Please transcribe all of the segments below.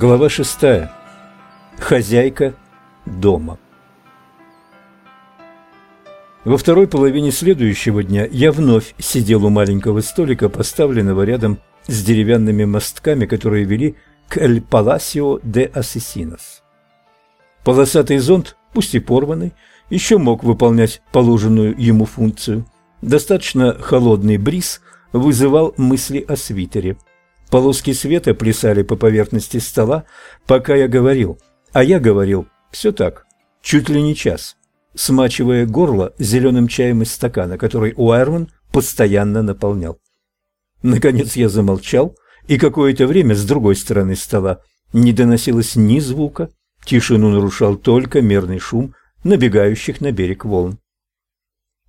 Глава шестая. Хозяйка дома. Во второй половине следующего дня я вновь сидел у маленького столика, поставленного рядом с деревянными мостками, которые вели к Эль Паласио де Асесинос. Полосатый зонт, пусть и порванный, еще мог выполнять положенную ему функцию. Достаточно холодный бриз вызывал мысли о свитере – Полоски света плясали по поверхности стола, пока я говорил. А я говорил все так, чуть ли не час, смачивая горло зеленым чаем из стакана, который Уайерман постоянно наполнял. Наконец я замолчал, и какое-то время с другой стороны стола не доносилось ни звука, тишину нарушал только мерный шум набегающих на берег волн.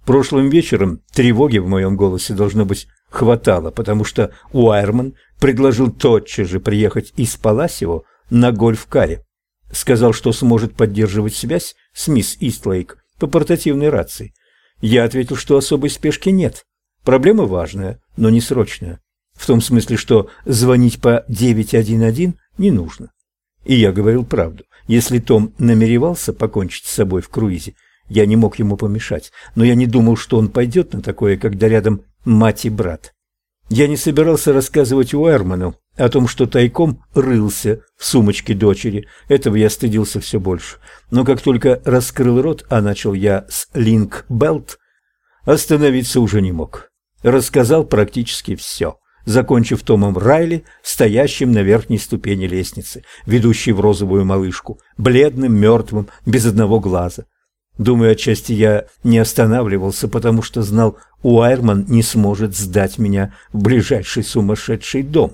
Прошлым вечером тревоги в моем голосе должно быть хватало, потому что Уайерман предложил тотчас же приехать из Паласио на гольф-каре. Сказал, что сможет поддерживать связь с мисс Истлейк по портативной рации. Я ответил, что особой спешки нет. Проблема важная, но не срочная. В том смысле, что звонить по 911 не нужно. И я говорил правду. Если Том намеревался покончить с собой в круизе, я не мог ему помешать, но я не думал, что он пойдет на такое, когда рядом мать и брат. Я не собирался рассказывать Уэрману о том, что тайком рылся в сумочке дочери. Этого я стыдился все больше. Но как только раскрыл рот, а начал я с Линк Белт, остановиться уже не мог. Рассказал практически все, закончив Томом Райли, стоящим на верхней ступени лестницы, ведущей в розовую малышку, бледным, мертвым, без одного глаза. Думаю, отчасти я не останавливался, потому что знал, Уайерман не сможет сдать меня в ближайший сумасшедший дом.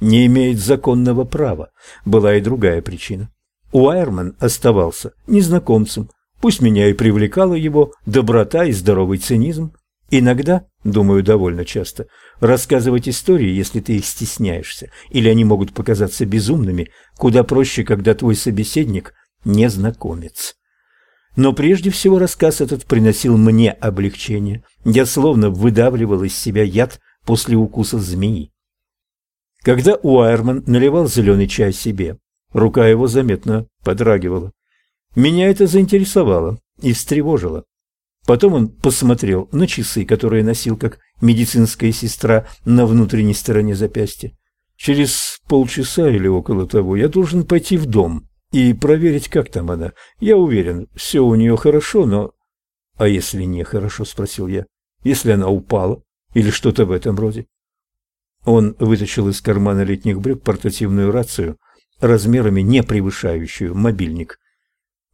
Не имеет законного права. Была и другая причина. Уайерман оставался незнакомцем. Пусть меня и привлекала его доброта и здоровый цинизм. Иногда, думаю, довольно часто, рассказывать истории, если ты их стесняешься, или они могут показаться безумными, куда проще, когда твой собеседник – незнакомец. Но прежде всего рассказ этот приносил мне облегчение. Я словно выдавливал из себя яд после укуса змеи. Когда Уайерман наливал зеленый чай себе, рука его заметно подрагивала. Меня это заинтересовало и встревожило. Потом он посмотрел на часы, которые носил как медицинская сестра на внутренней стороне запястья. Через полчаса или около того я должен пойти в дом и проверить, как там она. Я уверен, все у нее хорошо, но... — А если не хорошо? — спросил я. — Если она упала или что-то в этом роде? Он вытащил из кармана летних брюк портативную рацию, размерами не превышающую мобильник.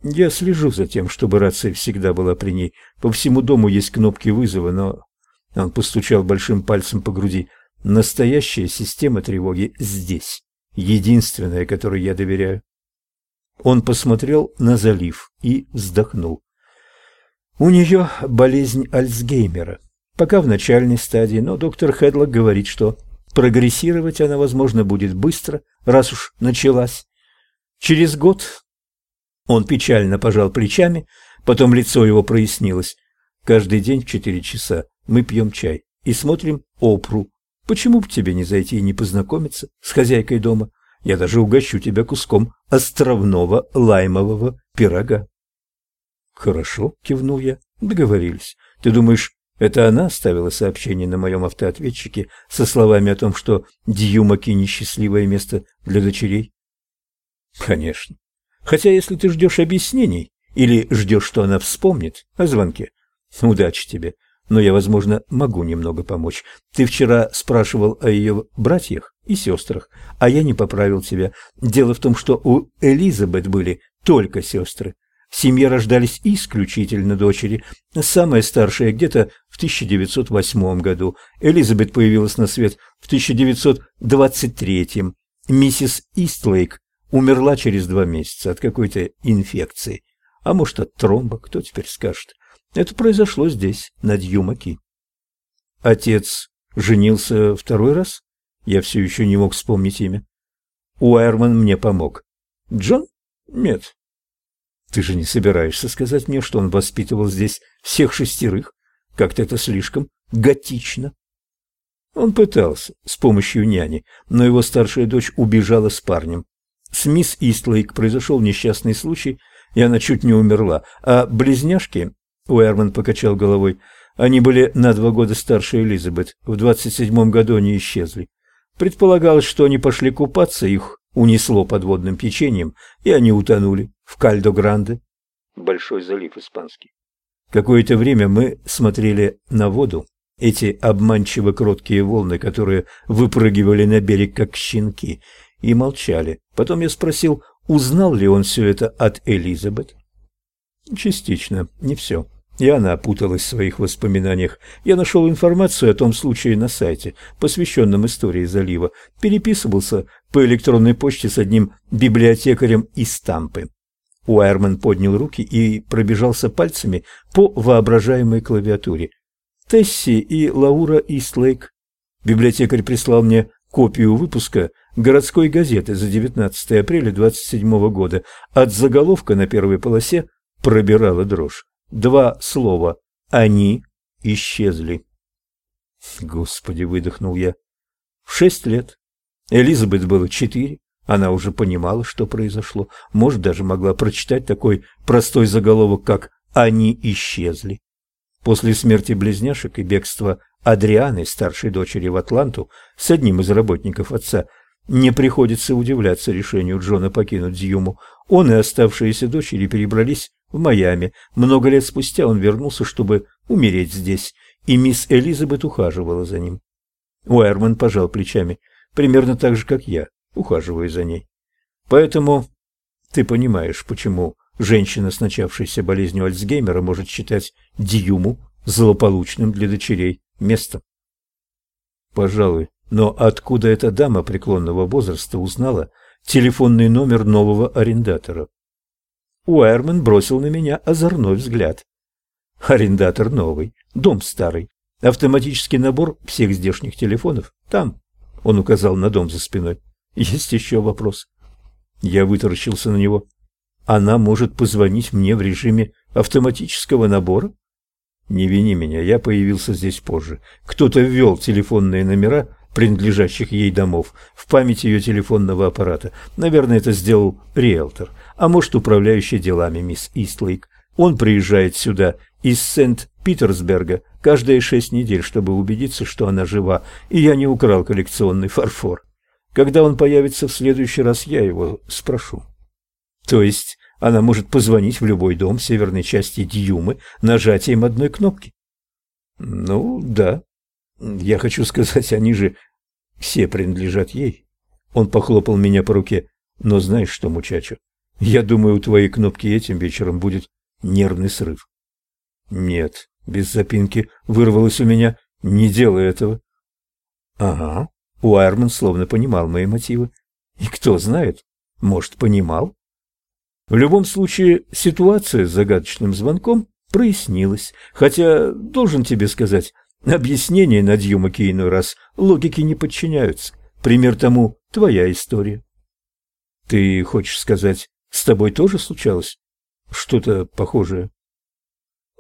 Я слежу за тем, чтобы рация всегда была при ней. По всему дому есть кнопки вызова, но... Он постучал большим пальцем по груди. Настоящая система тревоги здесь. Единственная, которой я доверяю. Он посмотрел на залив и вздохнул. У нее болезнь Альцгеймера. Пока в начальной стадии, но доктор Хедлок говорит, что прогрессировать она, возможно, будет быстро, раз уж началась. Через год он печально пожал плечами, потом лицо его прояснилось. Каждый день в четыре часа мы пьем чай и смотрим опру. Почему бы тебе не зайти и не познакомиться с хозяйкой дома? Я даже угощу тебя куском островного лаймового пирога. Хорошо, кивнул я. Договорились. Ты думаешь, это она оставила сообщение на моем автоответчике со словами о том, что Дьюмаки несчастливое место для дочерей? Конечно. Хотя если ты ждешь объяснений или ждешь, что она вспомнит о звонке, удачи тебе но я, возможно, могу немного помочь. Ты вчера спрашивал о ее братьях и сестрах, а я не поправил тебя. Дело в том, что у Элизабет были только сестры. В семье рождались исключительно дочери. Самая старшая где-то в 1908 году. Элизабет появилась на свет в 1923. Миссис Истлейк умерла через два месяца от какой-то инфекции. А может, от тромба, кто теперь скажет. Это произошло здесь, на Дьюмаки. Отец женился второй раз? Я все еще не мог вспомнить имя. Уайерман мне помог. Джон? Нет. Ты же не собираешься сказать мне, что он воспитывал здесь всех шестерых? Как-то это слишком готично. Он пытался с помощью няни, но его старшая дочь убежала с парнем. С мисс Истлейк произошел несчастный случай, и она чуть не умерла. А близняшки, Уэрман покачал головой, они были на два года старше Элизабет. В двадцать седьмом году они исчезли. Предполагалось, что они пошли купаться, их унесло подводным течением, и они утонули в Кальдо-Гранде. Большой залив испанский. Какое-то время мы смотрели на воду, эти обманчиво кроткие волны, которые выпрыгивали на берег как щенки, и молчали. Потом я спросил, узнал ли он все это от Элизабет. Частично, не все. И она опуталась в своих воспоминаниях. Я нашел информацию о том случае на сайте, посвященном истории залива. Переписывался по электронной почте с одним библиотекарем из Тампы. Уайерман поднял руки и пробежался пальцами по воображаемой клавиатуре. Тесси и Лаура Истлейк. Библиотекарь прислал мне копию выпуска городской газеты за 19 апреля 27 года. От заголовка на первой полосе пробирала дрожь. Два слова «они исчезли». Господи, выдохнул я. В шесть лет. Элизабет было четыре. Она уже понимала, что произошло. Может, даже могла прочитать такой простой заголовок, как «они исчезли». После смерти близняшек и бегства Адрианы, старшей дочери в Атланту, с одним из работников отца, не приходится удивляться решению Джона покинуть Дьюму. Он и оставшиеся дочери перебрались в Майами. Много лет спустя он вернулся, чтобы умереть здесь, и мисс Элизабет ухаживала за ним. Уайерман пожал плечами, примерно так же, как я, ухаживаю за ней. Поэтому ты понимаешь, почему женщина с начавшейся болезнью Альцгеймера может считать Дьюму злополучным для дочерей местом. Пожалуй, но откуда эта дама преклонного возраста узнала телефонный номер нового арендатора? Уайерман бросил на меня озорной взгляд. Арендатор новый, дом старый, автоматический набор всех здешних телефонов. Там, он указал на дом за спиной. Есть еще вопрос. Я вытаращился на него. Она может позвонить мне в режиме автоматического набора? Не вини меня, я появился здесь позже. Кто-то ввел телефонные номера принадлежащих ей домов в память ее телефонного аппарата. Наверное, это сделал риэлтор а может, управляющий делами мисс Истлейк. Он приезжает сюда из Сент-Питерсберга каждые шесть недель, чтобы убедиться, что она жива, и я не украл коллекционный фарфор. Когда он появится в следующий раз, я его спрошу. То есть она может позвонить в любой дом северной части Дьюмы нажатием одной кнопки? Ну, да. Я хочу сказать, они же все принадлежат ей. Он похлопал меня по руке. Но знаешь что, мучачо, я думаю, у твоей кнопки этим вечером будет нервный срыв. Нет, без запинки вырвалось у меня. Не делай этого. Ага. Уайерман словно понимал мои мотивы. И кто знает, может, понимал. В любом случае, ситуация с загадочным звонком прояснилась. Хотя, должен тебе сказать, объяснения на Дьюмаке иной раз логике не подчиняются. Пример тому твоя история. Ты хочешь сказать, с тобой тоже случалось что-то похожее?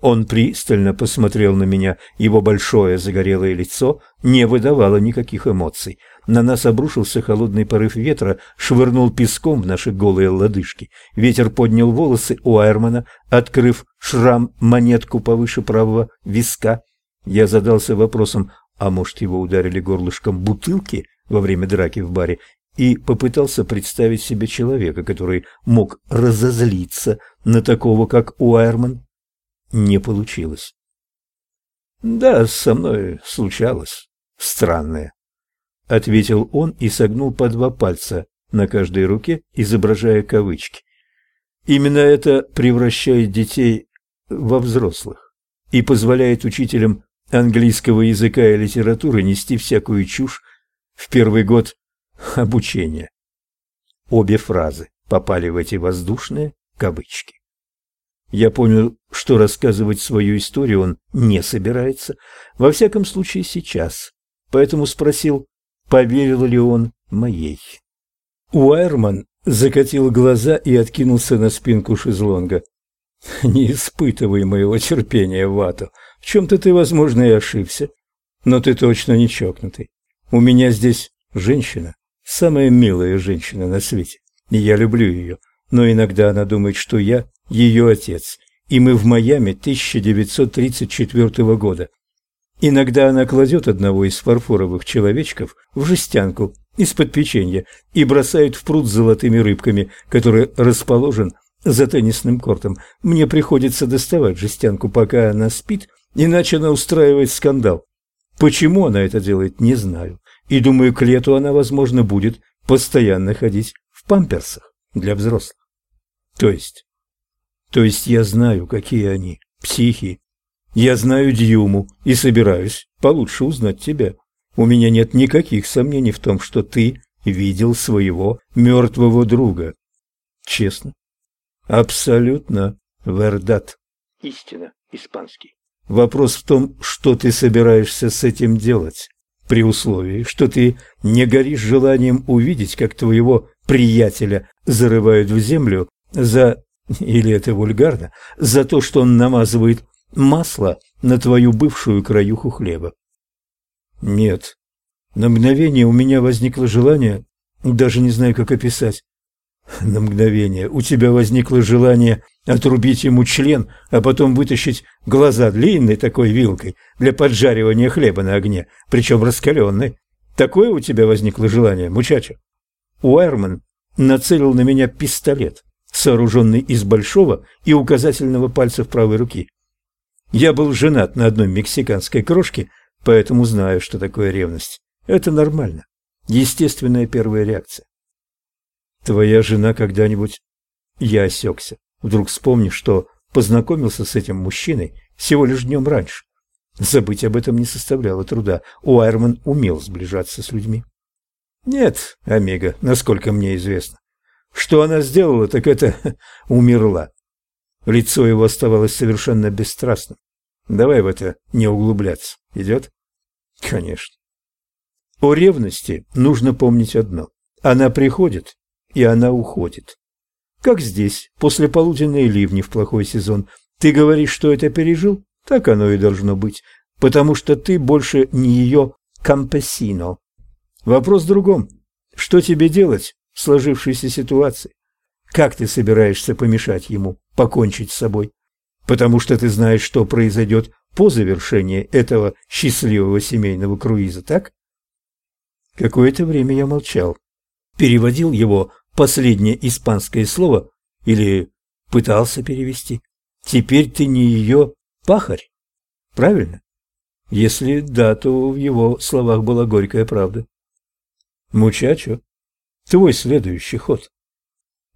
Он пристально посмотрел на меня. Его большое загорелое лицо не выдавало никаких эмоций. На нас обрушился холодный порыв ветра, швырнул песком в наши голые лодыжки. Ветер поднял волосы у Айрмана, открыв шрам монетку повыше правого виска. Я задался вопросом, а может его ударили горлышком бутылки во время драки в баре, и попытался представить себе человека, который мог разозлиться на такого, как Уайерман. Не получилось. «Да, со мной случалось. Странное», — ответил он и согнул по два пальца на каждой руке, изображая кавычки. «Именно это превращает детей во взрослых и позволяет учителям английского языка и литературы нести всякую чушь в первый год обучения. Обе фразы попали в эти воздушные кавычки. Я понял, что рассказывать свою историю он не собирается, во всяком случае сейчас, поэтому спросил, поверил ли он моей. Уайерман закатил глаза и откинулся на спинку шезлонга. «Не испытывай моего терпения, Вату. В чем-то ты, возможно, и ошибся, но ты точно не чокнутый. У меня здесь женщина, самая милая женщина на свете. Я люблю ее, но иногда она думает, что я ее отец, и мы в Майами 1934 года. Иногда она кладет одного из фарфоровых человечков в жестянку из-под печенья и бросает в пруд с золотыми рыбками, который расположен за теннисным кортом. Мне приходится доставать жестянку, пока она спит, иначе она устраивает скандал. Почему она это делает, не знаю. И думаю, к лету она, возможно, будет постоянно ходить в памперсах для взрослых. То есть... То есть я знаю, какие они, психи. Я знаю Дьюму и собираюсь получше узнать тебя. У меня нет никаких сомнений в том, что ты видел своего мертвого друга. Честно. Абсолютно. Вердат. Истина. Испанский. Вопрос в том, что ты собираешься с этим делать, при условии, что ты не горишь желанием увидеть, как твоего приятеля зарывают в землю за, или это вульгарно, за то, что он намазывает масло на твою бывшую краюху хлеба. Нет. На мгновение у меня возникло желание, даже не знаю, как описать. На мгновение у тебя возникло желание отрубить ему член, а потом вытащить глаза длинной такой вилкой для поджаривания хлеба на огне, причем раскаленной. Такое у тебя возникло желание, мучача? Уайерман нацелил на меня пистолет, сооруженный из большого и указательного пальцев правой руки. Я был женат на одной мексиканской крошке, поэтому знаю, что такое ревность. Это нормально. Естественная первая реакция. Твоя жена когда-нибудь... Я осекся. Вдруг вспомнив, что познакомился с этим мужчиной всего лишь днем раньше. Забыть об этом не составляло труда. Уайерман умел сближаться с людьми. Нет, Омега, насколько мне известно. Что она сделала, так это умерла. Лицо его оставалось совершенно бесстрастным. Давай в это не углубляться. Идет? Конечно. О ревности нужно помнить одно. Она приходит, и она уходит. Как здесь, после полуденной ливни в плохой сезон. Ты говоришь, что это пережил? Так оно и должно быть, потому что ты больше не ее кампесино. Вопрос в другом. Что тебе делать в сложившейся ситуации? Как ты собираешься помешать ему покончить с собой? Потому что ты знаешь, что произойдет по завершении этого счастливого семейного круиза, так? Какое-то время я молчал. Переводил его последнее испанское слово или пытался перевести. Теперь ты не ее пахарь, правильно? Если да, то в его словах была горькая правда. Мучачо, твой следующий ход.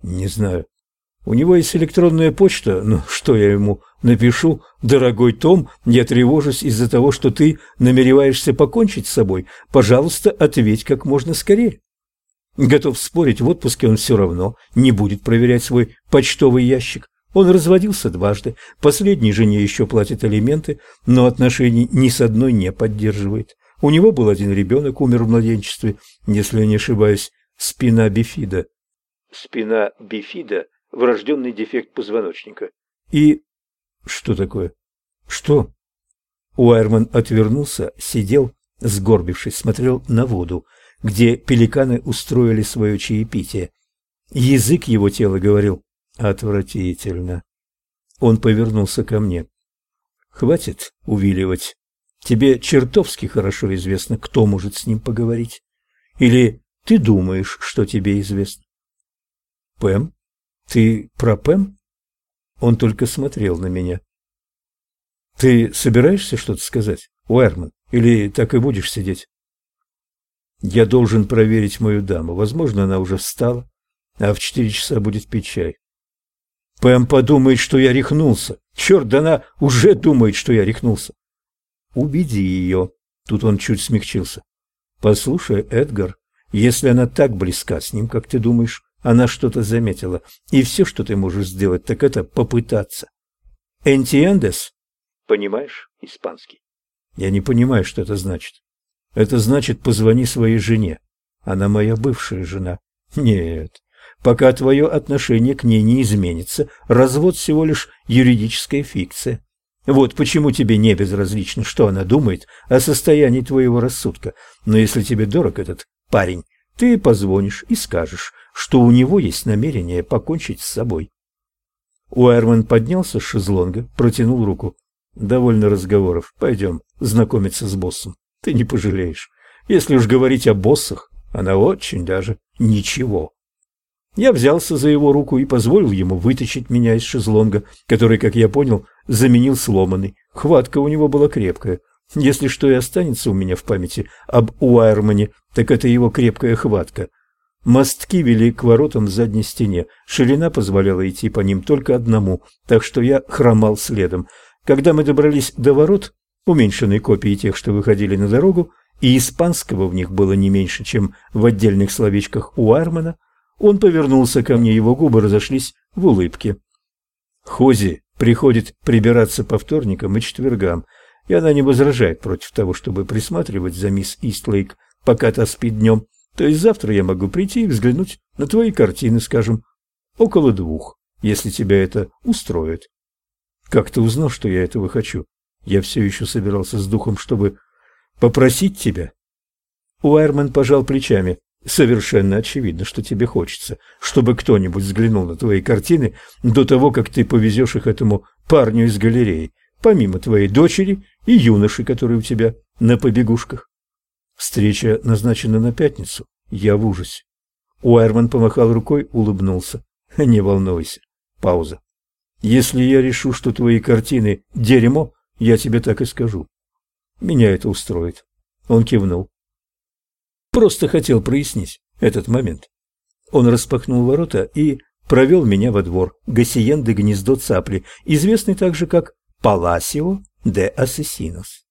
Не знаю. У него есть электронная почта, но что я ему напишу? Дорогой Том, я тревожусь из-за того, что ты намереваешься покончить с собой. Пожалуйста, ответь как можно скорее. Готов спорить, в отпуске он все равно не будет проверять свой почтовый ящик. Он разводился дважды, последней жене еще платит алименты, но отношений ни с одной не поддерживает. У него был один ребенок, умер в младенчестве, если я не ошибаюсь, спина бифида. Спина бифида – врожденный дефект позвоночника. И... Что такое? Что? Уайерман отвернулся, сидел, сгорбившись, смотрел на воду где пеликаны устроили свое чаепитие. Язык его тела говорил «отвратительно». Он повернулся ко мне. «Хватит увиливать. Тебе чертовски хорошо известно, кто может с ним поговорить. Или ты думаешь, что тебе известно?» «Пэм? Ты про Пэм?» Он только смотрел на меня. «Ты собираешься что-то сказать, Уэрман, или так и будешь сидеть?» Я должен проверить мою даму. Возможно, она уже встала, а в четыре часа будет пить чай. Пэм подумает, что я рехнулся. Черт, да она уже думает, что я рехнулся. Убеди ее. Тут он чуть смягчился. Послушай, Эдгар, если она так близка с ним, как ты думаешь, она что-то заметила, и все, что ты можешь сделать, так это попытаться. Энтиендес? Понимаешь испанский? Я не понимаю, что это значит. Это значит, позвони своей жене. Она моя бывшая жена. Нет, пока твое отношение к ней не изменится, развод всего лишь юридическая фикция. Вот почему тебе не безразлично, что она думает о состоянии твоего рассудка. Но если тебе дорог этот парень, ты позвонишь и скажешь, что у него есть намерение покончить с собой. Уайерман поднялся с шезлонга, протянул руку. Довольно разговоров. Пойдем знакомиться с боссом. Ты не пожалеешь. Если уж говорить о боссах, она очень даже ничего. Я взялся за его руку и позволил ему вытащить меня из шезлонга, который, как я понял, заменил сломанный. Хватка у него была крепкая. Если что и останется у меня в памяти об Уайермане, так это его крепкая хватка. Мостки вели к воротам в задней стене. Ширина позволяла идти по ним только одному, так что я хромал следом. Когда мы добрались до ворот, уменьшенной копии тех, что выходили на дорогу, и испанского в них было не меньше, чем в отдельных словечках у Армана, он повернулся ко мне, его губы разошлись в улыбке. Хози приходит прибираться по вторникам и четвергам, и она не возражает против того, чтобы присматривать за мисс Истлейк, пока та спит днем. То есть завтра я могу прийти и взглянуть на твои картины, скажем, около двух, если тебя это устроит. Как ты узнал, что я этого хочу? Я все еще собирался с духом, чтобы попросить тебя. Уайерман пожал плечами. Совершенно очевидно, что тебе хочется, чтобы кто-нибудь взглянул на твои картины до того, как ты повезешь их этому парню из галереи, помимо твоей дочери и юноши, который у тебя на побегушках. Встреча назначена на пятницу. Я в ужасе. Уайерман помахал рукой, улыбнулся. Не волнуйся. Пауза. Если я решу, что твои картины дерьмо, я тебе так и скажу. Меня это устроит. Он кивнул. Просто хотел прояснить этот момент. Он распахнул ворота и провел меня во двор Гассиен де Гнездо Цапли, известный также как Паласио де Ассесинос.